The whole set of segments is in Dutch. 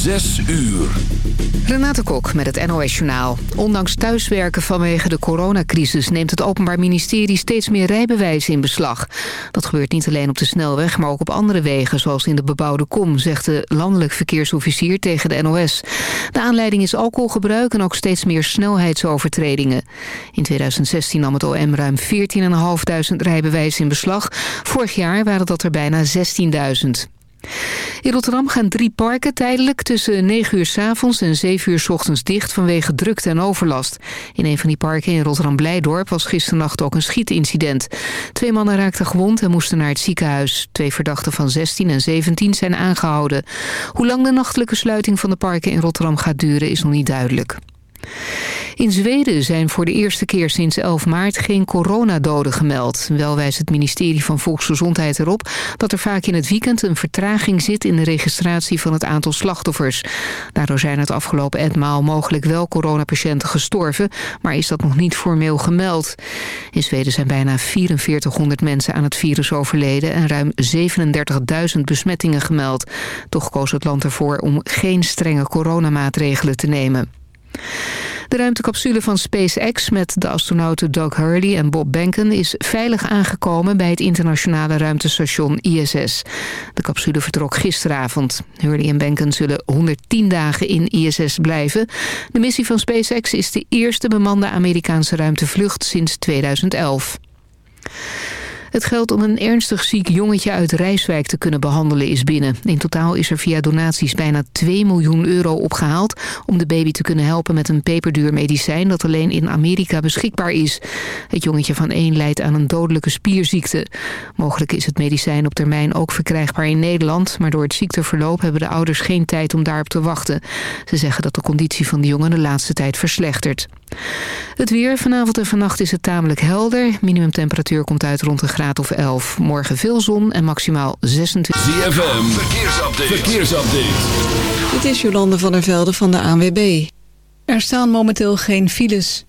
Zes uur. Renate Kok met het NOS Journaal. Ondanks thuiswerken vanwege de coronacrisis... neemt het Openbaar Ministerie steeds meer rijbewijzen in beslag. Dat gebeurt niet alleen op de snelweg, maar ook op andere wegen... zoals in de bebouwde kom, zegt de landelijk verkeersofficier tegen de NOS. De aanleiding is alcoholgebruik en ook steeds meer snelheidsovertredingen. In 2016 nam het OM ruim 14.500 rijbewijzen in beslag. Vorig jaar waren dat er bijna 16.000. In Rotterdam gaan drie parken tijdelijk tussen 9 uur s avonds en 7 uur s ochtends dicht vanwege drukte en overlast. In een van die parken in Rotterdam-Blijdorp was gisternacht ook een schietincident. Twee mannen raakten gewond en moesten naar het ziekenhuis. Twee verdachten van 16 en 17 zijn aangehouden. Hoe lang de nachtelijke sluiting van de parken in Rotterdam gaat duren is nog niet duidelijk. In Zweden zijn voor de eerste keer sinds 11 maart geen coronadoden gemeld. Wel wijst het ministerie van Volksgezondheid erop dat er vaak in het weekend een vertraging zit in de registratie van het aantal slachtoffers. Daardoor zijn het afgelopen etmaal mogelijk wel coronapatiënten gestorven, maar is dat nog niet formeel gemeld. In Zweden zijn bijna 4400 mensen aan het virus overleden en ruim 37.000 besmettingen gemeld. Toch koos het land ervoor om geen strenge coronamaatregelen te nemen. De ruimtecapsule van SpaceX met de astronauten Doug Hurley en Bob Behnken is veilig aangekomen bij het internationale ruimtestation ISS. De capsule vertrok gisteravond. Hurley en Behnken zullen 110 dagen in ISS blijven. De missie van SpaceX is de eerste bemande Amerikaanse ruimtevlucht sinds 2011. Het geld om een ernstig ziek jongetje uit Rijswijk te kunnen behandelen is binnen. In totaal is er via donaties bijna 2 miljoen euro opgehaald... om de baby te kunnen helpen met een peperduur medicijn... dat alleen in Amerika beschikbaar is. Het jongetje van 1 leidt aan een dodelijke spierziekte. Mogelijk is het medicijn op termijn ook verkrijgbaar in Nederland... maar door het ziekteverloop hebben de ouders geen tijd om daarop te wachten. Ze zeggen dat de conditie van de jongen de laatste tijd verslechtert. Het weer. Vanavond en vannacht is het tamelijk helder. Minimumtemperatuur komt uit rond een graad of 11. Morgen veel zon en maximaal 26. ZFM. Verkeersupdate. Verkeersupdate. Dit is Jolande van der Velde van de ANWB. Er staan momenteel geen files.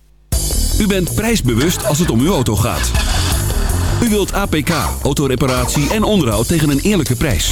U bent prijsbewust als het om uw auto gaat. U wilt APK, autoreparatie en onderhoud tegen een eerlijke prijs.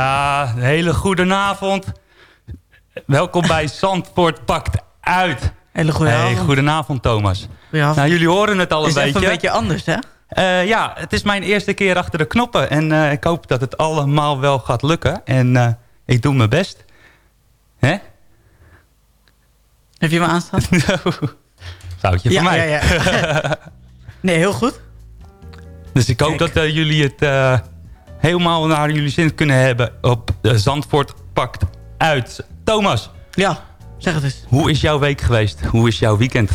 Ja, een hele goede avond. Welkom bij Zandvoort Pakt Uit. Hele goede Hey, avond. goedenavond Thomas. Goedenavond. Nou, jullie horen het al een is beetje. even een beetje anders, hè? Eh, ja, het is mijn eerste keer achter de knoppen. En eh, ik hoop dat het allemaal wel gaat lukken. En eh, ik doe mijn best. Hè? Heb je me aanstaan? Zoutje ja, van mij. ja, ja. nee, heel goed. Dus ik hoop Kijk. dat jullie het helemaal naar jullie zin kunnen hebben op Zandvoort Pakt Uit. Thomas, Ja, zeg het eens. hoe is jouw week geweest? Hoe is jouw weekend?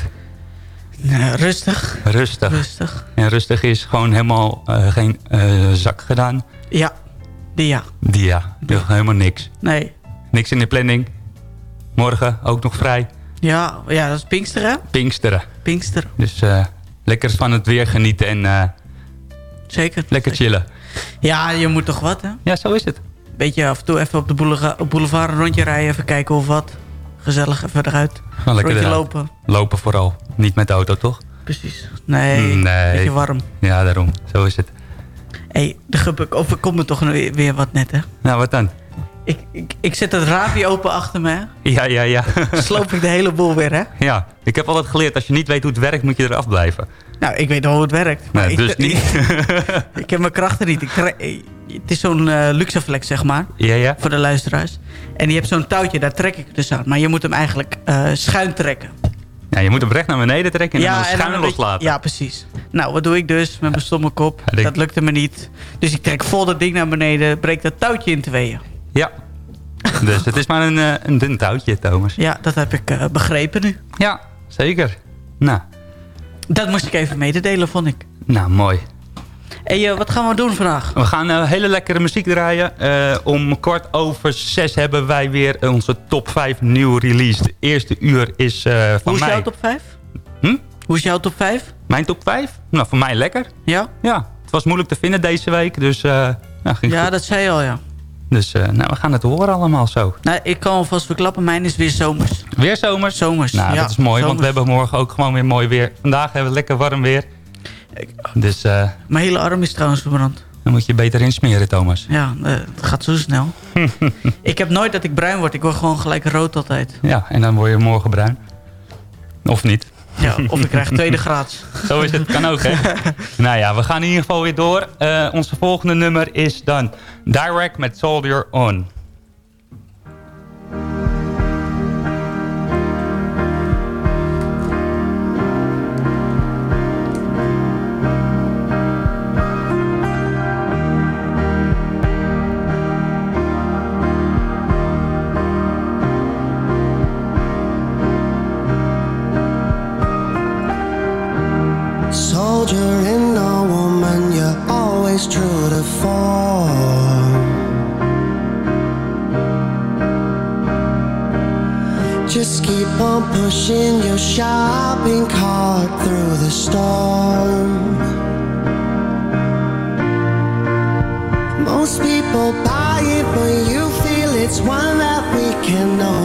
Nee, rustig, Rustig. rustig. En rustig is gewoon helemaal eh, geen eh, zak gedaan. Ja, ja, nog helemaal niks. Nee. Niks in de planning. Morgen ook nog vrij. Ja, ja, dat is Pinkster, hè? Pinksteren. Pinkster, Dus eh, lekker van het weer genieten en zeker. lekker chillen. Ja, je moet toch wat, hè? Ja, zo is het. Beetje af en toe even op de boulevard een rondje rijden, even kijken of wat. Gezellig, even eruit. Lekker rondje eruit. lopen. Lopen vooral. Niet met de auto, toch? Precies. Nee, Nee. beetje warm. Ja, daarom. Zo is het. Hé, hey, de gub- overkomt me toch weer, weer wat net, hè? Nou, wat dan? Ik, ik, ik zet het raampje open achter me, hè? Ja, ja, ja. Sloop ik de hele boel weer, hè? ja, ik heb altijd geleerd, als je niet weet hoe het werkt, moet je eraf blijven. Nou, ik weet wel hoe het werkt. Maar Nee, ik, dus niet. ik heb mijn krachten niet. Ik het is zo'n eh luxeflex, zeg maar. ja, ja. Voor de luisteraars. En die hebt zo'n touwtje, daar trek ik dus aan. Maar je moet hem eigenlijk eh, schuin trekken. Ja, je moet hem recht naar beneden trekken en dan en schuin loslaten. Ja, precies. Nou, wat doe ik dus met mijn stomme kop? Ja, ik- Dat lukte me niet. Dus ik trek vol dat ding naar beneden, breek dat touwtje in tweeën. Ja. Dus het is maar een, eh, een dun touwtje, Thomas. Ja, dat heb ik begrepen nu. Ja, zeker. Nou, Dat moest ik even mededelen, vond ik. nou mooi. Hé, eh, wat gaan we doen vandaag? We gaan eh, hele lekkere muziek draaien. Eh, om kwart over zes hebben wij weer onze top 5 nieuw release. De eerste uur is van Hoe is mij. jouw top 5? Hm? Hoe is jouw top 5? Mijn top 5? Nou, voor mij lekker. Ja? Ja, het was moeilijk te vinden deze week. Dus, nou, ging Ja, goed. dat zei je al, ja. Dus eh, nou, we gaan het horen allemaal zo. Nou, ik kan alvast verklappen, mijn is weer zomers. Weer zomers? Zomers, Nou, ja, dat is mooi, want we hebben morgen ook gewoon weer mooi weer. Vandaag hebben we lekker warm weer. Dus eh, Mijn hele arm is trouwens verbrand. dan moet je beter insmeren, Thomas. Ja, eh, het gaat zo snel. ik heb nooit dat ik bruin word. Ik word gewoon gelijk rood altijd. Ja, en dan word je morgen bruin. Of niet. Ja, of ik krijg tweede graads. Zo is het, kan ook hè. nou ja, we gaan in ieder geval weer door. Eh, onze volgende nummer is dan Direct met Soldier On. Soldier in a woman, you're always true to form. Just keep on pushing. your shopping cart through the storm. Most people buy it, but you feel it's one that we can no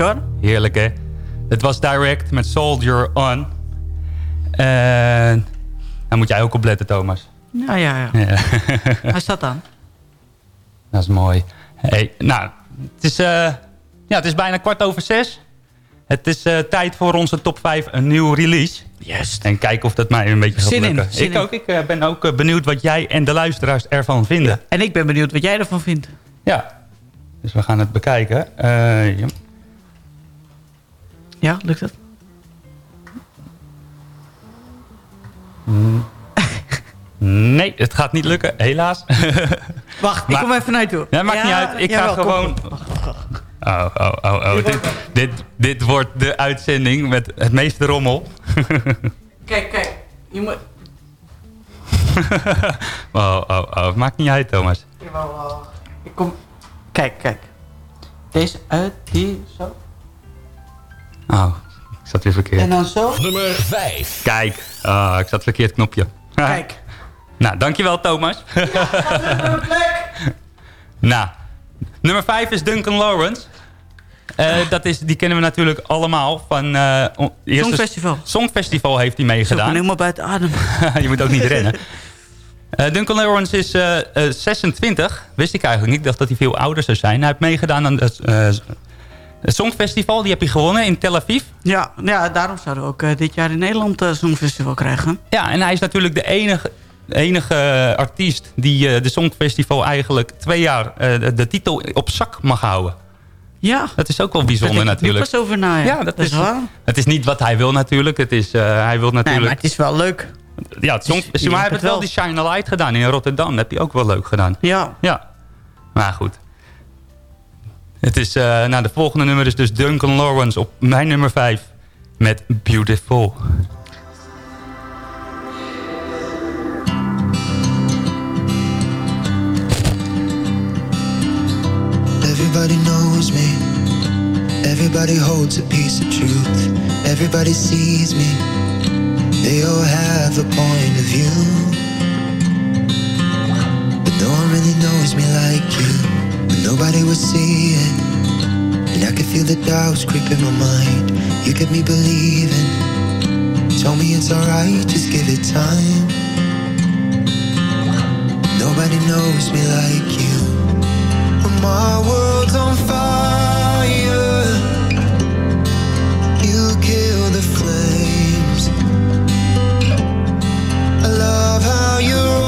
Hoor. heerlijk hè. Het was direct met Soldier On. En daar moet jij ook op letten, Thomas. Ja, ja, ja. Ja. Hij staat aan. Dat is mooi. Hey, nou, het is, eh, ja, het is bijna kwart over zes. Het is eh, tijd voor onze top 5 een nieuw release. Juist. En kijken of dat mij een beetje gaat Zin in, zin ik in. ook. Ik eh, ben ook benieuwd wat jij en de luisteraars ervan vinden. En ik ben benieuwd wat jij ervan vindt. Ja. Dus we gaan het bekijken. Ja. Ja, lukt het? Nee, het gaat niet lukken, helaas. Wacht, ik Maar- kom even naar je toe. Ja, maakt niet uit. Ik ga jawel, gewoon... Oh, oh, oh, oh. Dit, dit, dit wordt de uitzending met het meeste rommel. Kijk, kijk. Je moet... Oh, oh, oh. Maakt niet uit, Thomas. Jawel. Ik kom... Kijk, kijk. Deze uit, die, zo. Oh, ik zat weer verkeerd. En dan zo. Nummer 5. Kijk, ah, ik zat verkeerd knopje. Kijk. nou, dankjewel Thomas. nou, nummer 5 is Duncan Lawrence. Eh, dat is, die kennen we natuurlijk allemaal van... eh, eerste- Songfestival. Songfestival heeft hij Zo, ik ben meegedaan. helemaal buiten adem. je moet ook niet rennen. Eh, Duncan Lawrence is eh, eh, 26. Wist ik eigenlijk niet. Ik dacht dat hij veel ouder zou zijn. Hij heeft meegedaan aan het, eh, het Songfestival. Die heb hij gewonnen in Tel Aviv. Ja, ja daarom zouden we ook eh, dit jaar in Nederland een Songfestival krijgen. Ja, en hij is natuurlijk de enige, enige eh, artiest... die eh, de Songfestival eigenlijk twee jaar de, titel op zak mag houden. Ja. Dat is ook wel Daar bijzonder natuurlijk. pas over na, ja. Ja, dat, is, waar. Het is niet wat hij wil natuurlijk. Het is, hij wil Nee, natuurlijk... maar het is wel leuk. ja, het song, je maar hij heeft het wel wel. die Shine a Light gedaan in Rotterdam. Dat heb hij ook wel leuk gedaan. Ja. Ja, maar goed. Het is, uh, nou, de volgende nummer is dus Duncan Lawrence op mijn nummer 5 met Beautiful. Everybody knows me. Everybody holds a piece of truth. Everybody sees me. They all have a point of view. But no one really knows me like you when nobody was seeing. And I could feel the doubts creeping my mind. You kept me believing. Told me it's alright, just give it time. Nobody knows me like you. When my world's on fire, you kill the flames. I love how you're.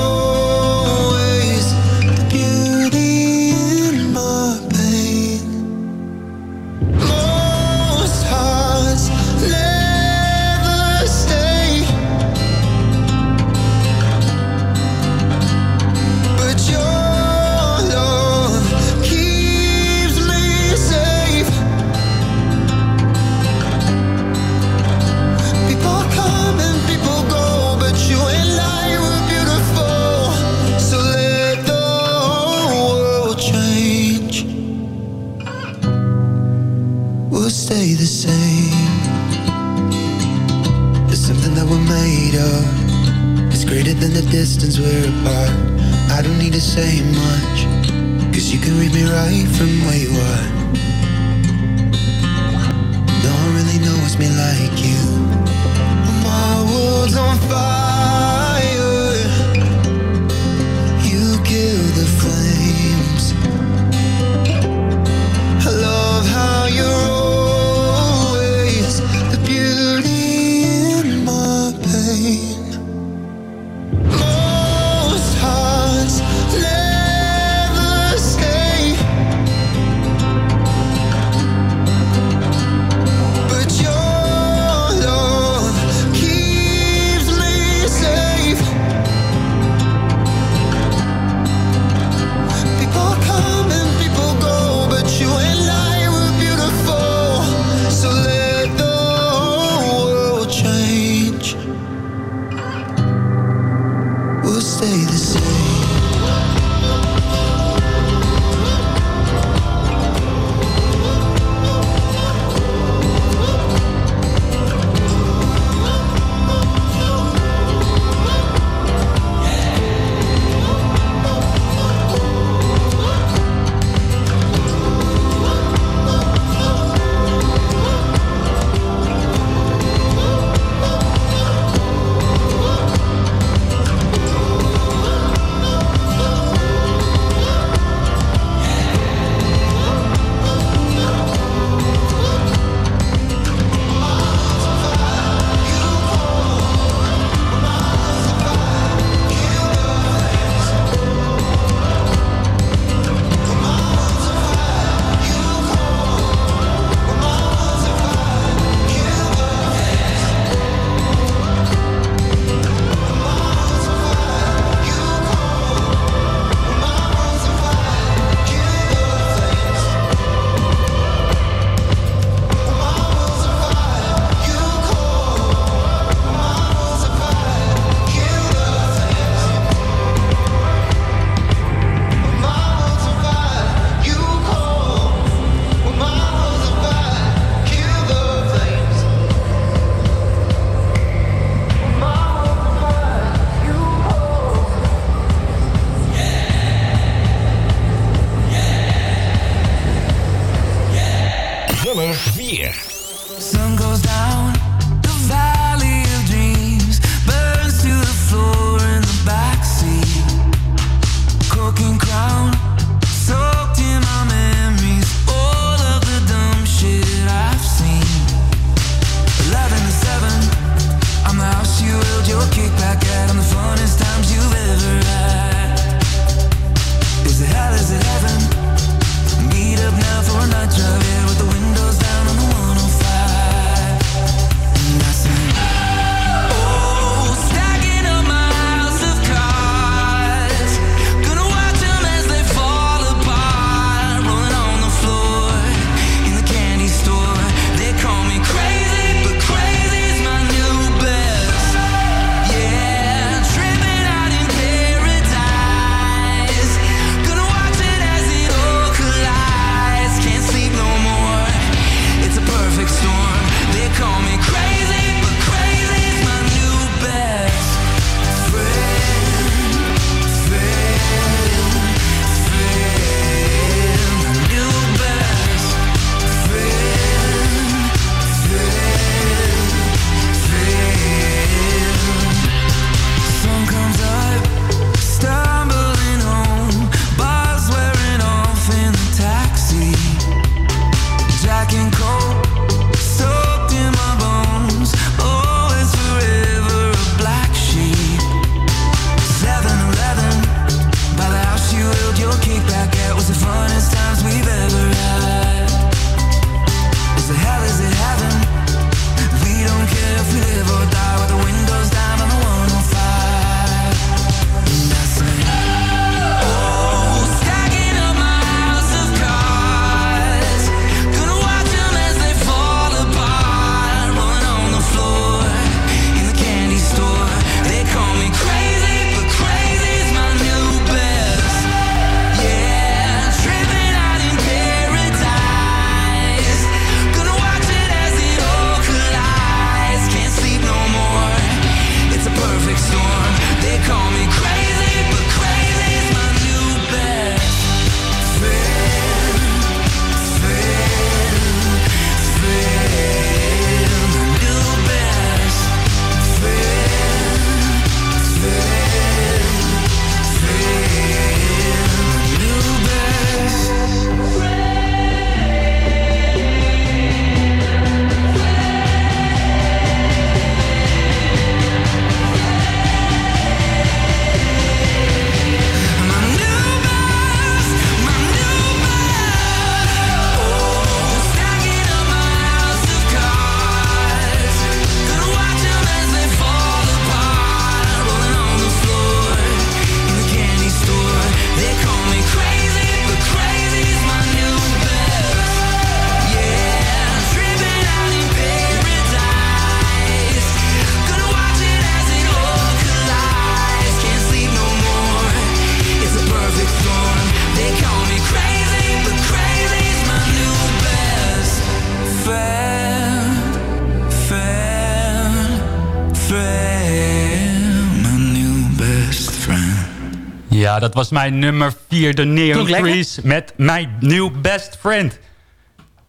Dat was mijn nummer 4, de Neon. Trees. Met mijn new best friend.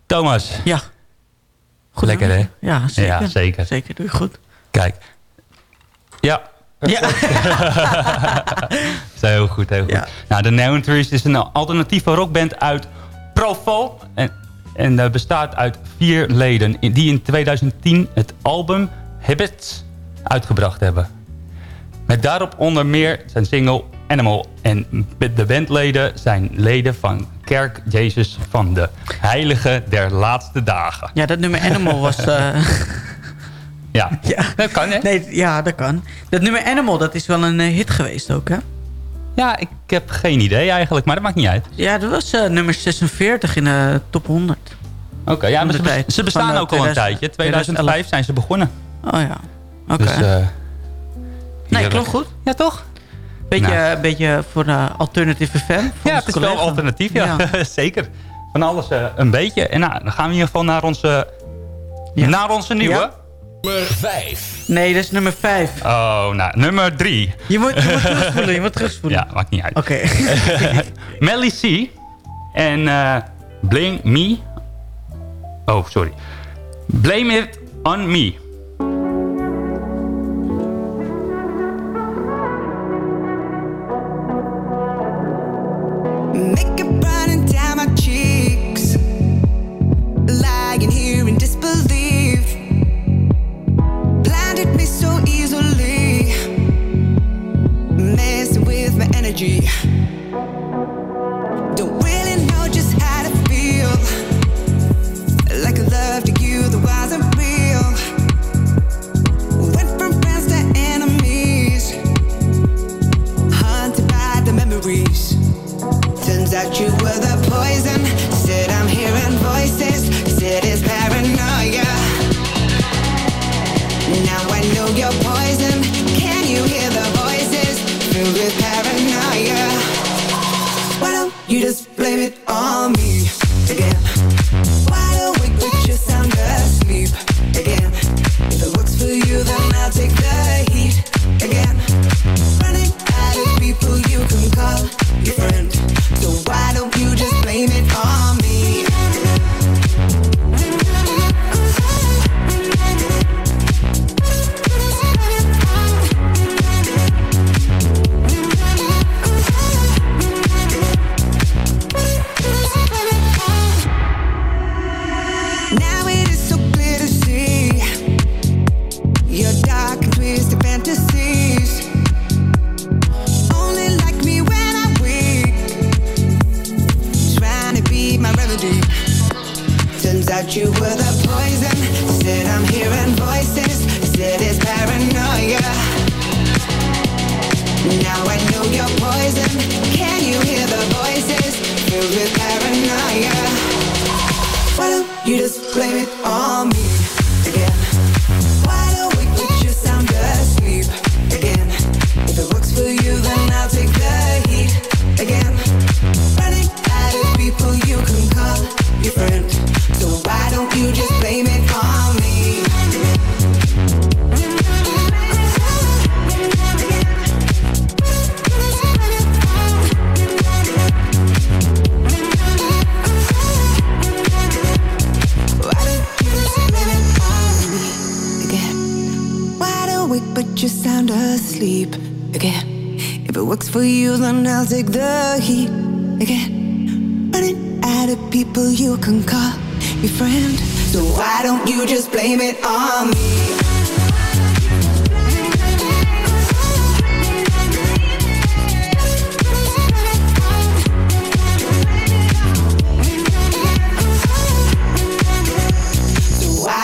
Thomas. Ja. Goed lekker hè? Ja, zeker. Ja, zeker. Zeker, doe je goed. Kijk. Ja. Ja. Zo, heel goed, heel goed. Ja. Nou, de Neon Trees is een alternatieve rockband uit Provo. En, en eh, bestaat uit vier leden die in 2010 het album Habits uitgebracht hebben. Met daarop onder meer zijn single Animal. En de bandleden zijn leden van Kerk Jezus van de Heilige der Laatste Dagen. Ja, dat nummer Animal was... eh, Ja, ja. dat kan hè? Nee, ja, dat kan. Dat nummer Animal, dat is wel een eh, hit geweest ook, hè? Ja, ik heb geen idee eigenlijk, maar dat maakt niet uit. Ja, dat was eh, nummer 46 in de top 100. Oké, ja, maar ze, ze bestaan ook al een 2000 tijdje. 2005 zijn ze begonnen. Oh ja, oké. Dus, nee, klonk goed. Ja, toch? Beetje, Nou. een beetje voor de alternative fan. Ja, het is wel alternatief, ja. Zeker. Van alles eh, een beetje. En nou, dan gaan we in ieder geval naar onze, Ja. naar onze nieuwe. Ja. Nummer 5. Nee, dat is nummer 5. Oh, nou, nummer drie. Je moet, je moet terugspoelen, je moet terugspoelen. Ja, maakt niet uit. Oké. Melly C. En eh Blame Me. Oh, sorry. Blame It On Me.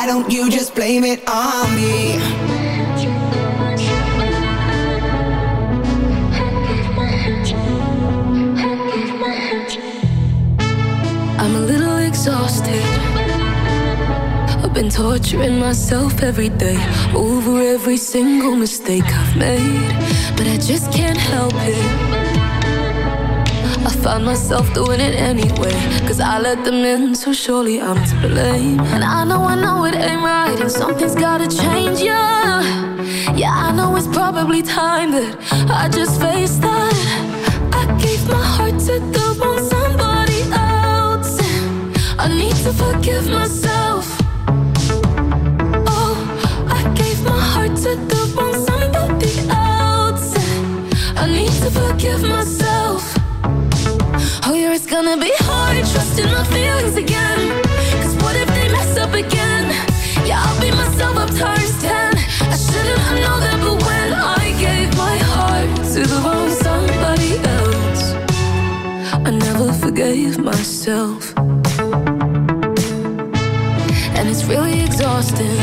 Don't you just blame it on me? I'm a little exhausted. I've been torturing myself every day over every single mistake I've made, but I just can't help it. I find myself doing it anyway. Cause I let them in, so surely I'm to blame. And I know, I know it ain't right, and something's gotta change, yeah. Yeah, I know it's probably time that I just face that. I gave my heart to the wrong somebody else. I need to forgive myself. Oh, I gave my heart to the wrong somebody else. I need to forgive myself gonna be hard trusting my feelings again. Cause what if they mess up again? Yeah, I'll beat myself up times ten. I shouldn't have known that, but when I gave my heart to the wrong somebody else, I never forgave myself. And it's really exhausting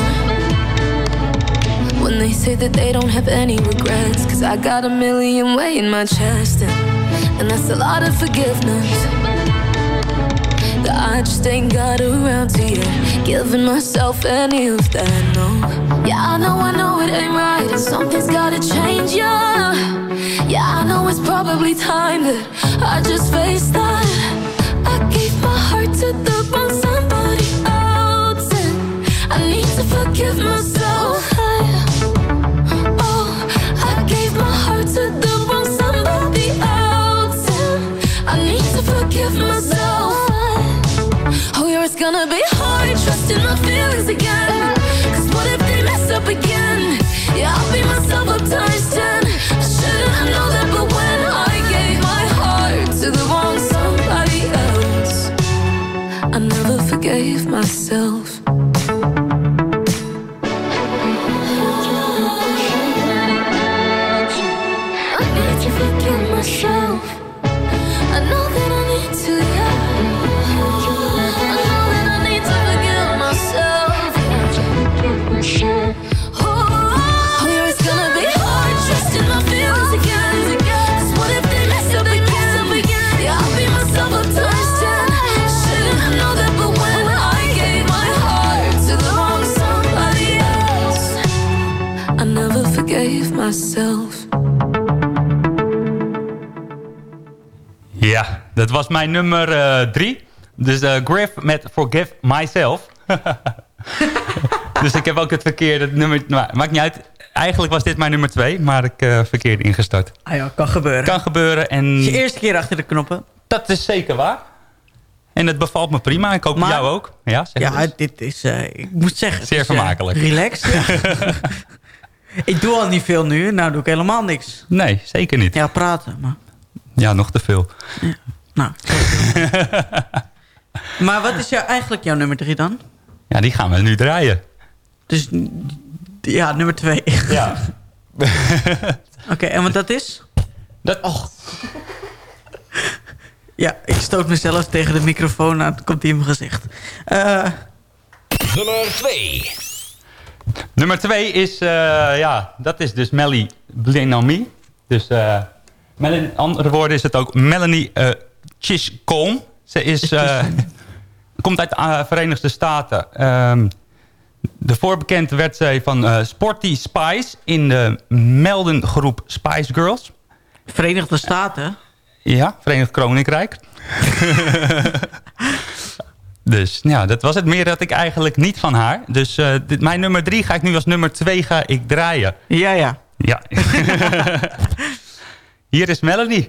when they say that they don't have any regrets. Cause I got a million way in my chest, and, and that's a lot of forgiveness I just ain't got around to yet. Giving myself any of that, no. Yeah, I know, I know it ain't right, and something's gotta change, yeah. Yeah, I know it's probably time that I just face that. I gave my heart to the wrong somebody else, and I need to forgive myself. Dat was mijn nummer eh, drie. Dus eh, Griff met Forgive Myself. dus ik heb ook het verkeerde nummer... Nou, maakt niet uit. Eigenlijk was dit mijn nummer twee, maar ik uh, verkeerd ingestart. Ah ja, kan gebeuren. Kan gebeuren en... Je eerste keer achter de knoppen. Dat is zeker waar. En het bevalt me prima. Ik hoop Maar- jou ook. Ja, zeg Ja, dit is, eh, ik moet zeggen... Zeer is, vermakelijk. relaxed. ja. ik doe al niet veel nu, nou doe ik helemaal niks. Nee, zeker niet. Ja, praten, maar... Ja, nog te veel. Nou. maar wat is jou, eigenlijk jouw nummer drie dan? Ja, die gaan we nu draaien. Dus ja, nummer twee. Ja. Oké, en wat dat is? Dat... Och. Ja, ik stoot mezelf tegen de microfoon aan. Dan komt hij in mijn gezicht. Eh, Nummer 2. Nummer twee is, eh, ja, dat is dus Melly Me. Dus, eh met in andere woorden is het ook Melanie eh Chisholm. Ze is, eh, komt uit de eh, Verenigde Staten. Ehm daarvoor bekend werd zij van eh, Sporty Spice in de meldengroep Spice Girls. Verenigde Staten? Ja, Verenigd Koninkrijk. dus ja, dat was het meer dat ik eigenlijk niet van haar. Dus eh, dit, mijn nummer drie ga ik nu als nummer twee ga ik draaien. Ja, ja. Ja. Hier is Melanie.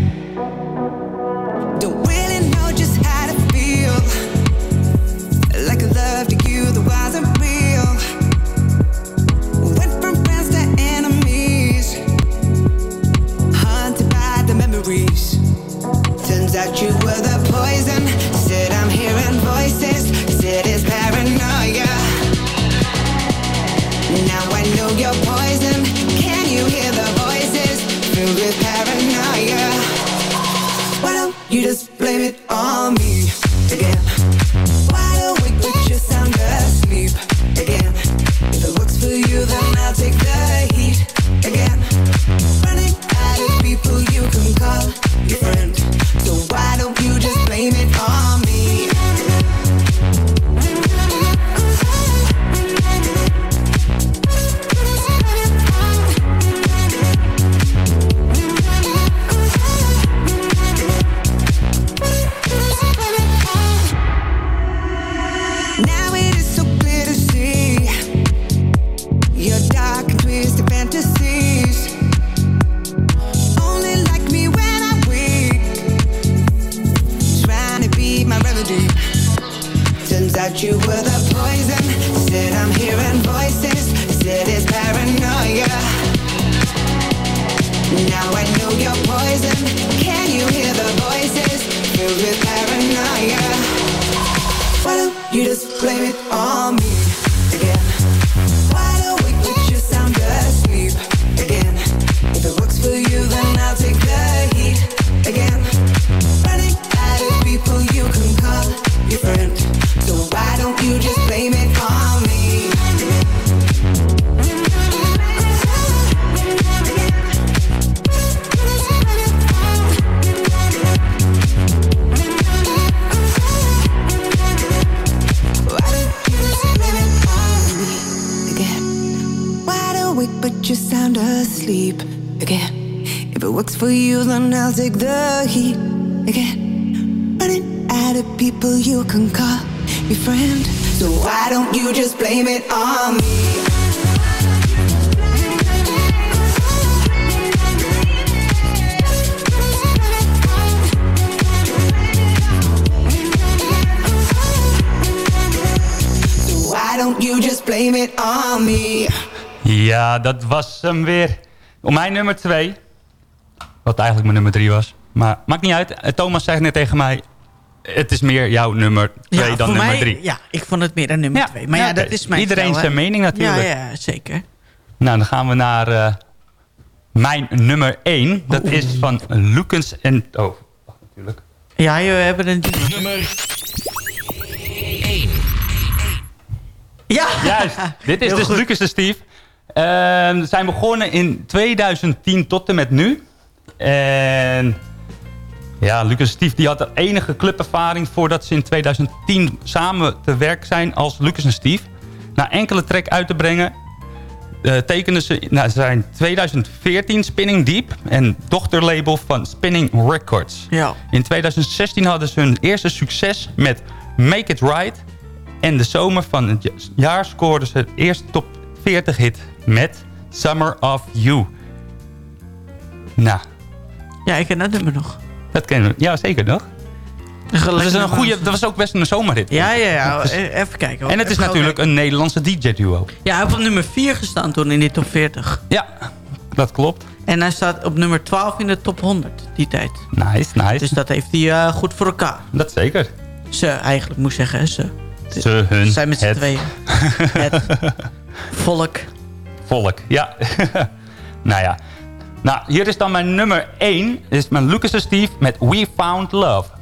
Out you were the poison. Said I'm hearing voices. Said it's paranoia. Now I know you're poison. Can you hear the voices? Filled with paranoia. Why don't you just blame it on mijn nummer 2. Wat eigenlijk mijn nummer 3 was. Maar maakt niet uit. Eh, Thomas zei net tegen mij... Het is meer jouw nummer 2 Ja, dan nummer mij- 3. Ja, ik vond het meer dan nummer 2. Maar ja, Ja, dat is mijn Iedereen zijn mening natuurlijk. Ja, ja, zeker. Nou, dan gaan we naar eh, mijn nummer 1. Dat is van Lucas en... Oh, wacht natuurlijk. Ja, we hebben een... Nummer Ja! Juist, dit is Heel dus goed. Lucas en Steve. Ehm, ze zijn begonnen in 2010 tot en met nu. En ja, Lucas en Steve die had de enige clubervaring voordat ze in 2010 samen te werk zijn als Lucas en Steve. Na enkele track uit te brengen eh, tekenden ze nou, zijn 2014 Spinning Deep en dochterlabel van Spinning Records. Ja. In 2016 hadden ze hun eerste succes met Make It Right. En de zomer van het ja- jaar scoorden ze het eerste top 40 hit met Summer of You. Nou, Ja, ik ken dat nummer nog. dat kennen we. Ja, zeker nog. Dat, is een goede, dat was ook best een zomerhit. Ja, ja, ja. Dus- E- Even kijken. hoor. En het is Even natuurlijk een Nederlandse DJ-duo. Ja, hij heeft op nummer 4 gestaan toen in die top 40. Ja, dat klopt. En hij staat op nummer 12 in de top 100 die tijd. Nice, nice. Dus dat heeft hij eh, goed voor elkaar. Dat zeker. Ze, eigenlijk moet ik zeggen, ze. Ze, hun, zijn met z'n tweeën. het volk. Volk, ja. nou ja. Nou, hier is dan mijn nummer 1. is mijn Lucas en Steve met We Found Love.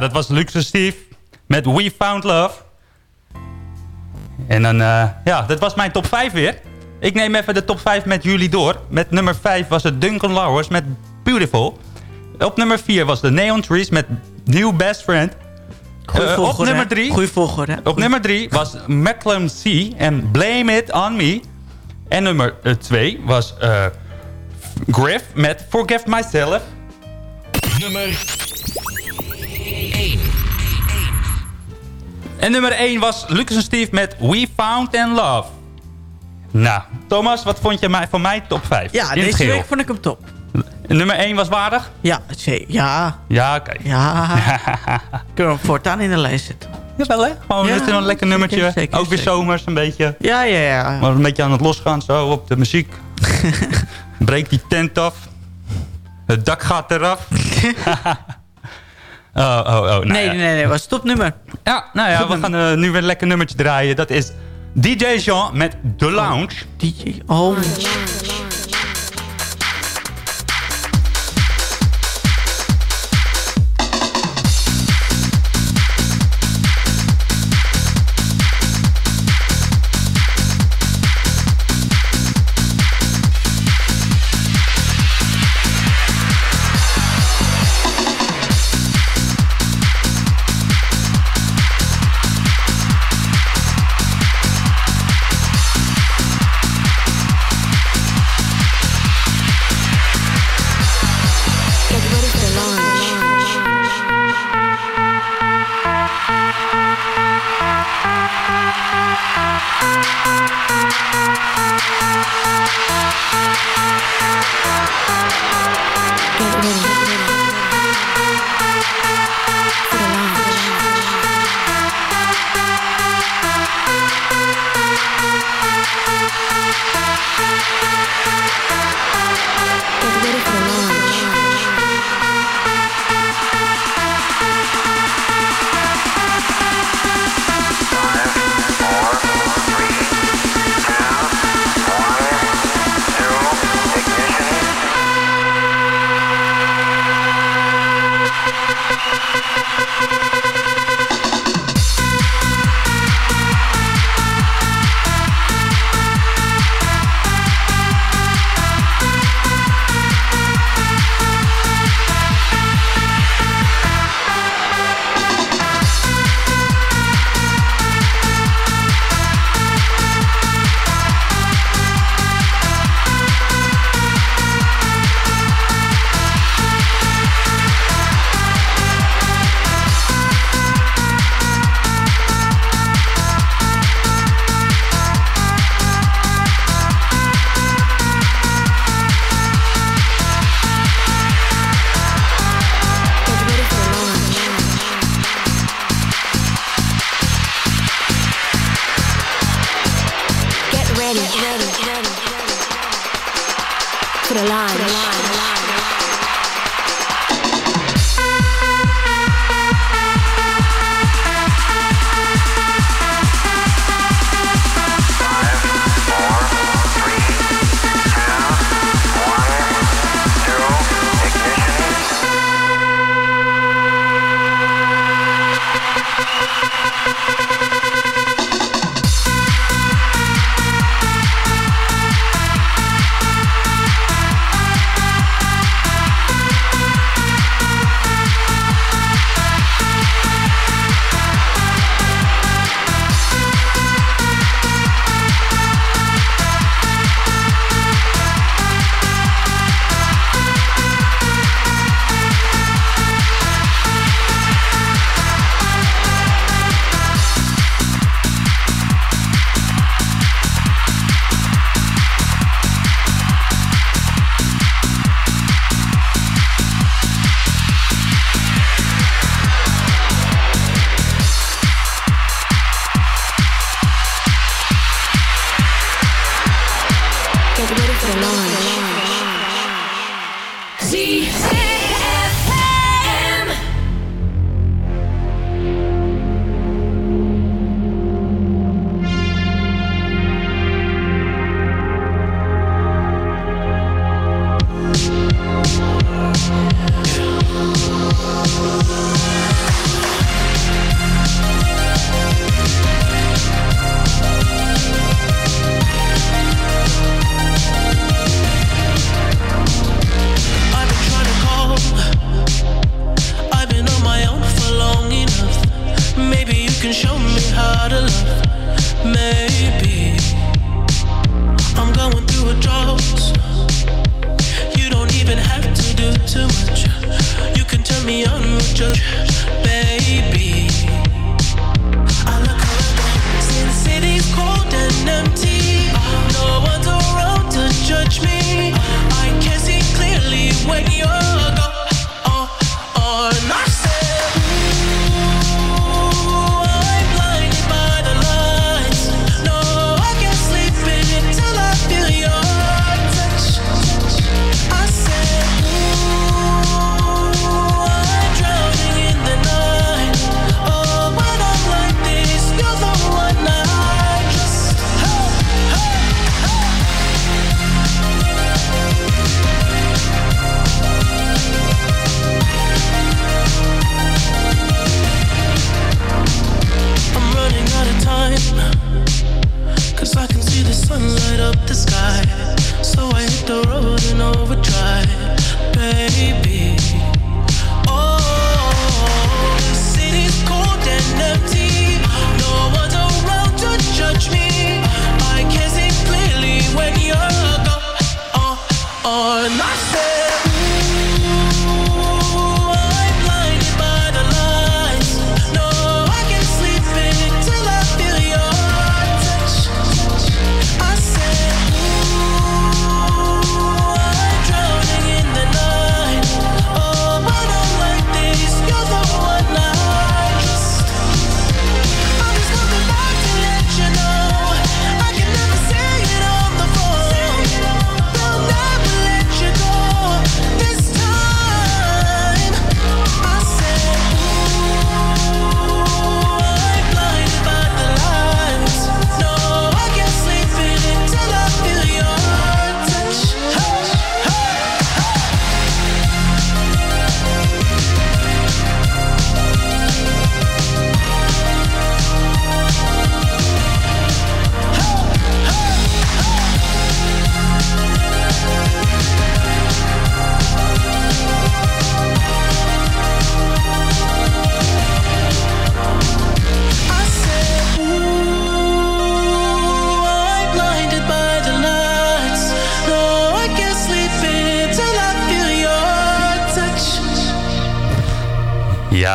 Dat was Luxe Steve met We Found Love. En dan, eh, ja, dat was mijn top 5 weer. Ik neem even de top 5 met jullie door. Met nummer 5 was het Duncan Lawrence met Beautiful. Op nummer 4 was de Neon Trees met New Best Friend. Goeie Eh, op nummer hè? 3 Goeie volgorde, op nummer 3 was Macklem C en Blame It On Me. En nummer 2 was eh, Griff met Forgive Myself. Nummer 1. En nummer 1 was Lucas en Steve met We Found and Love. Nou, Thomas, wat vond je mij, van mij top 5? Ja, In deze week vond ik hem top. Nummer 1 was waardig? Ja, ja, Ja, oké. ja. Kunnen we hem voortaan in de lijst zetten. Jawel hè? Gewoon Ja, een lekker nummertje. zeker, zeker, Ook weer zeker. zomers een beetje. Ja, ja, ja. Maar een beetje aan het losgaan zo op de muziek. Breek die tent af. Het dak gaat eraf. oh, oh, oh. Nou nee, ja. nee, nee, nee, was topnummer. Ja, nou ja, we gaan eh, nu weer een lekker nummertje draaien. Dat is DJ Jean met The Lounge. DJ, oh. What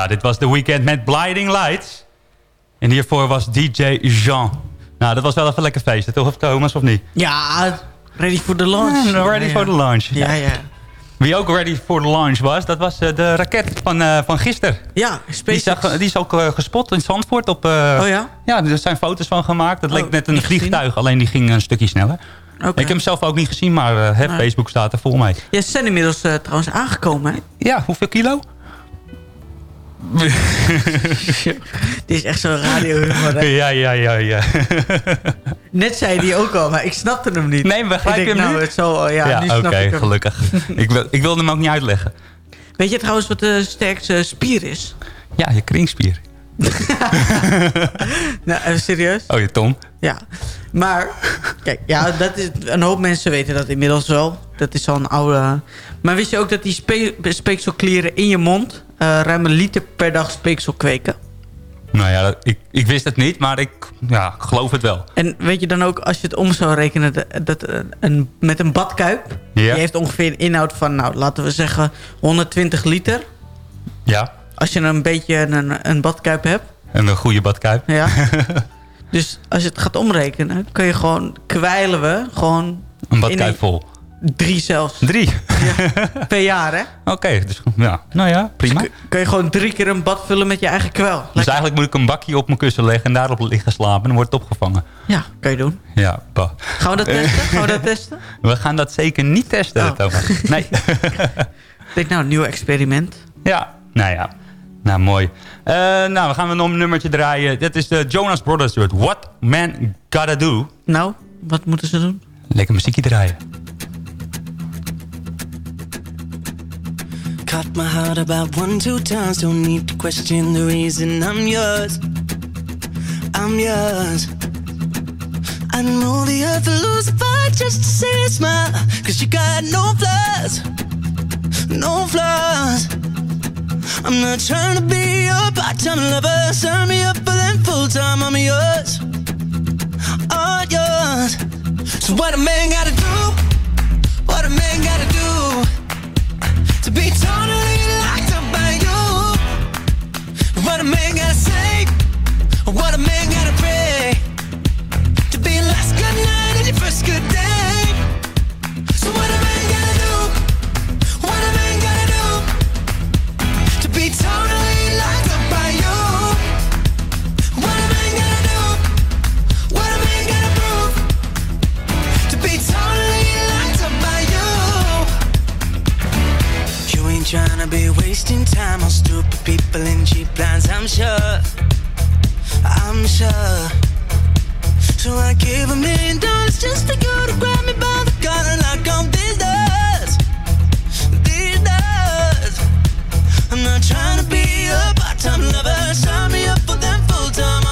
Ja, dit was The Weekend met Blinding Lights. En hiervoor was DJ Jean. Nou, dat was wel even lekker feesten, toch? Of Thomas, of niet? Ja, ready for the launch. Ja, ready Ja, for the launch. Ja, ja. Wie ook ready for the launch was, dat was eh, de raket van, eh van gisteren. Ja, Die, zag, die is ook eh, gespot in Zandvoort. Op, eh, Oh ja? Ja, er zijn foto's van gemaakt. Dat Oh, leek net een gezien. vliegtuig, alleen die ging een stukje sneller. Ik heb hem zelf ook niet gezien, maar eh, hè. Facebook staat er vol mee. Ja, ze zijn inmiddels eh, trouwens aangekomen, hè? Ja, hoeveel kilo? Dit is echt zo'n radio. ja, ja, ja, ja. Net zei hij ook al, maar ik snapte hem niet. Nee, begrijp ik je hem nou, nu? Het zo, ja, Ja, oké, gelukkig. ik, wil, ik wilde hem ook niet uitleggen. Weet je trouwens wat de sterkste spier is? Ja, je kringspier. Nou, even serieus? Oh, je tong. Ja, maar kijk, ja, dat is, een hoop mensen weten dat inmiddels wel. Dat is zo'n oude... Maar wist je ook dat die spe, speekselklieren in je mond... eh, ruim een liter per dag speeksel kweken? Nou ja, ik, ik wist het niet, maar ik, ja, ik geloof het wel. En weet je dan ook, als je het om zou rekenen... dat, dat een, met een badkuip... Die heeft ongeveer een inhoud van, nou, laten we zeggen... 120 liter. Ja, Als je een beetje een, een badkuip hebt. en een goede badkuip. Ja. dus als je het gaat omrekenen... kun je gewoon, kwijlen we gewoon... Een badkuip vol. Drie zelfs. Drie? Per jaar, hè? Oké, dus ja, nou ja, prima. Kun je gewoon drie keer een bad vullen met je eigen kwel. Dus eigenlijk moet ik een bakje op mijn kussen leggen en daarop liggen slapen. En dan wordt het opgevangen. Ja, kan je doen. Ja, bah. Gaan we dat testen? Gaan we dat testen? We gaan dat zeker niet testen, Oh. Nee. Ik denk, nou, een nieuw experiment. Ja, nou ja. Nou, mooi. Eh, nou, we gaan we nog een nummertje draaien. Dit is de Jonas Brothers What Man Gotta Do. Nou, wat moeten ze doen? Lekker muziekje draaien. Cut my heart about one, two times. Don't need to question the reason I'm yours. I'm yours. I know the earth will lose a fight just to see a smile. Cause you got no flaws. No flaws. I'm not trying to be your part-time lover. Sign me up for them full-time. I'm yours. All yours. So what a man gotta do? What a man gotta do? To be totally people in cheap plans, I'm sure. I'm sure. So I give a million dollars just to go to grab me by the collar like I'm These Business. I'm not trying to be a part-time lover. Sign me up for them full-time.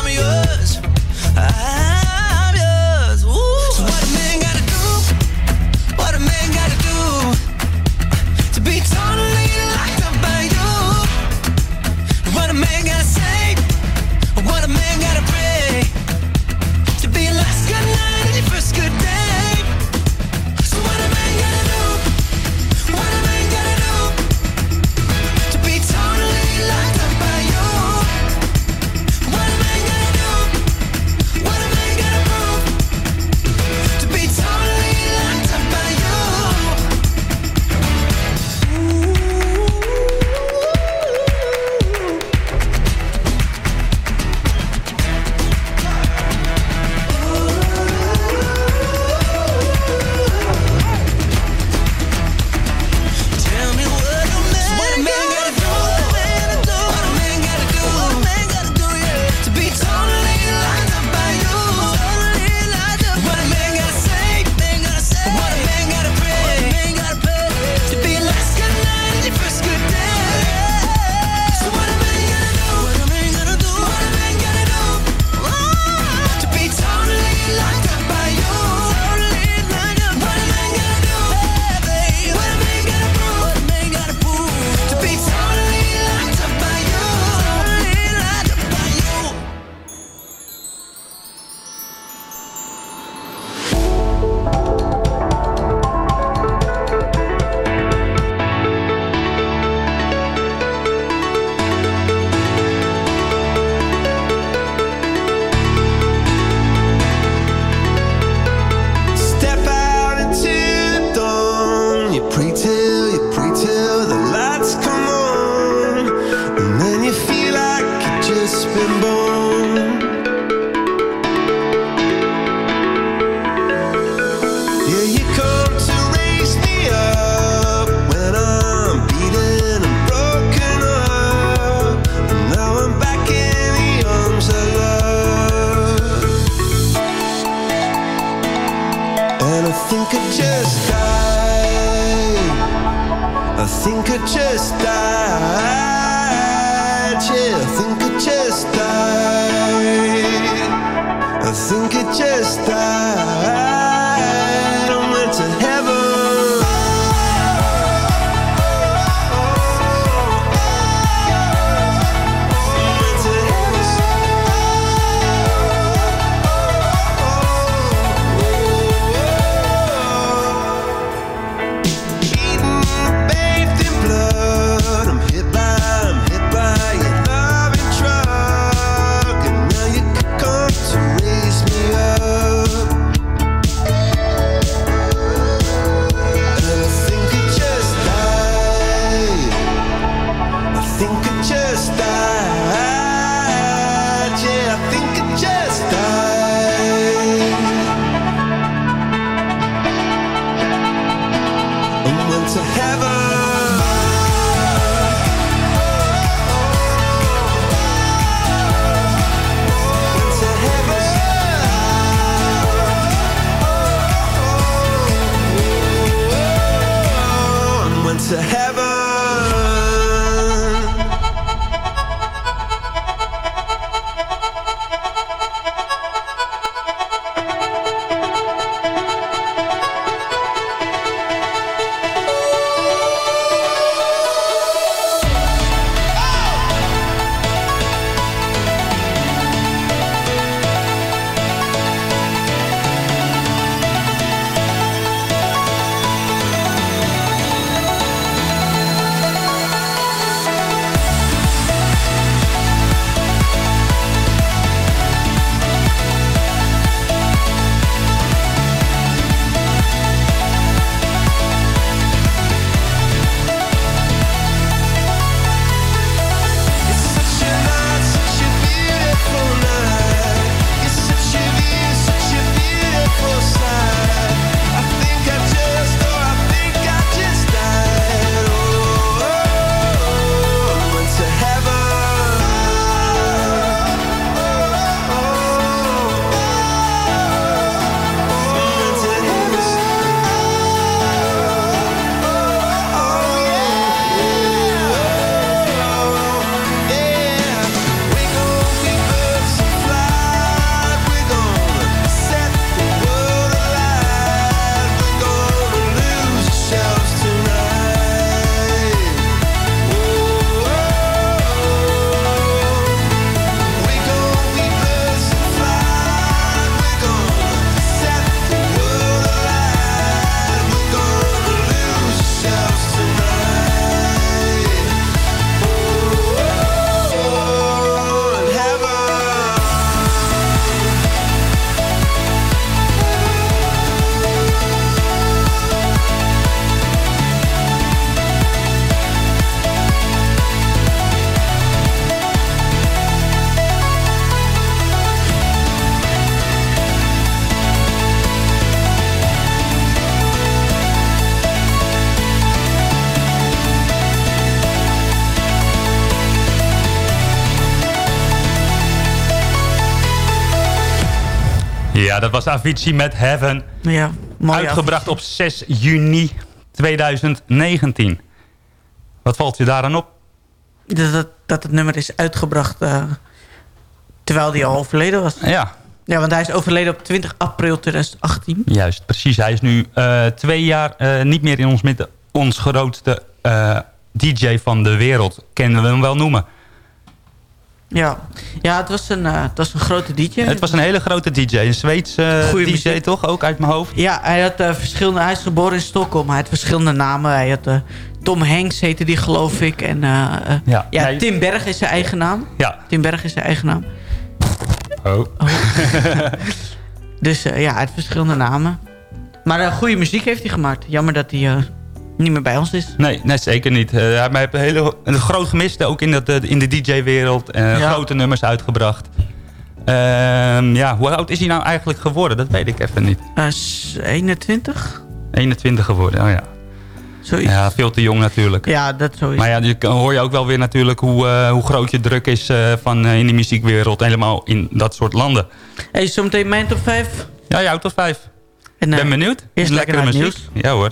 Ja, dat was Avicii met Heaven. Ja, mooi Uitgebracht op 6 juni 2019. Wat valt je daaraan op? Dat, dat, dat het nummer is uitgebracht eh, terwijl hij al overleden was. Ja. Ja, want hij is overleden op 20 april 2018. Juist, precies. Hij is nu eh, twee jaar eh, niet meer in ons midden. Ons grootste DJ van de wereld, kennen we hem wel noemen. Ja, ja het, was een, eh, het was een grote DJ. Het was een hele grote DJ. Een Zweedse DJ muziek. toch? Ook uit mijn hoofd. Ja, hij had eh, verschillende. Hij is geboren in Stockholm. Hij had verschillende namen. Hij had eh, Tom Hanks heette die, geloof ik. En Ja. ja, Tim Berg is zijn eigen naam. Ja. Tim Berg is zijn eigen naam. Oh. Dus eh, ja, hij had verschillende namen. Maar goede muziek heeft hij gemaakt. Jammer dat hij eh, niet meer bij ons is. Nee, nee, zeker niet. Eh, hij heeft een, hele, een groot gemist, ook in, dat, eh, in de DJ-wereld. Eh, Ja. Grote nummers uitgebracht. Ehm, ja, hoe oud is hij nou eigenlijk geworden? Dat weet ik even niet. Eh, s- 21? 21 geworden, oh ja. Zoiets. Ja, veel te jong natuurlijk. Ja, dat is Maar ja, je hoor je ook wel weer natuurlijk hoe, eh, hoe groot je druk is eh, van, eh, in de muziekwereld. Helemaal in dat soort landen. Hey, zometeen mijn top 5. Ja, jouw. En, eh, ben benieuwd. eerst lekker naar het muziek. Ja hoor.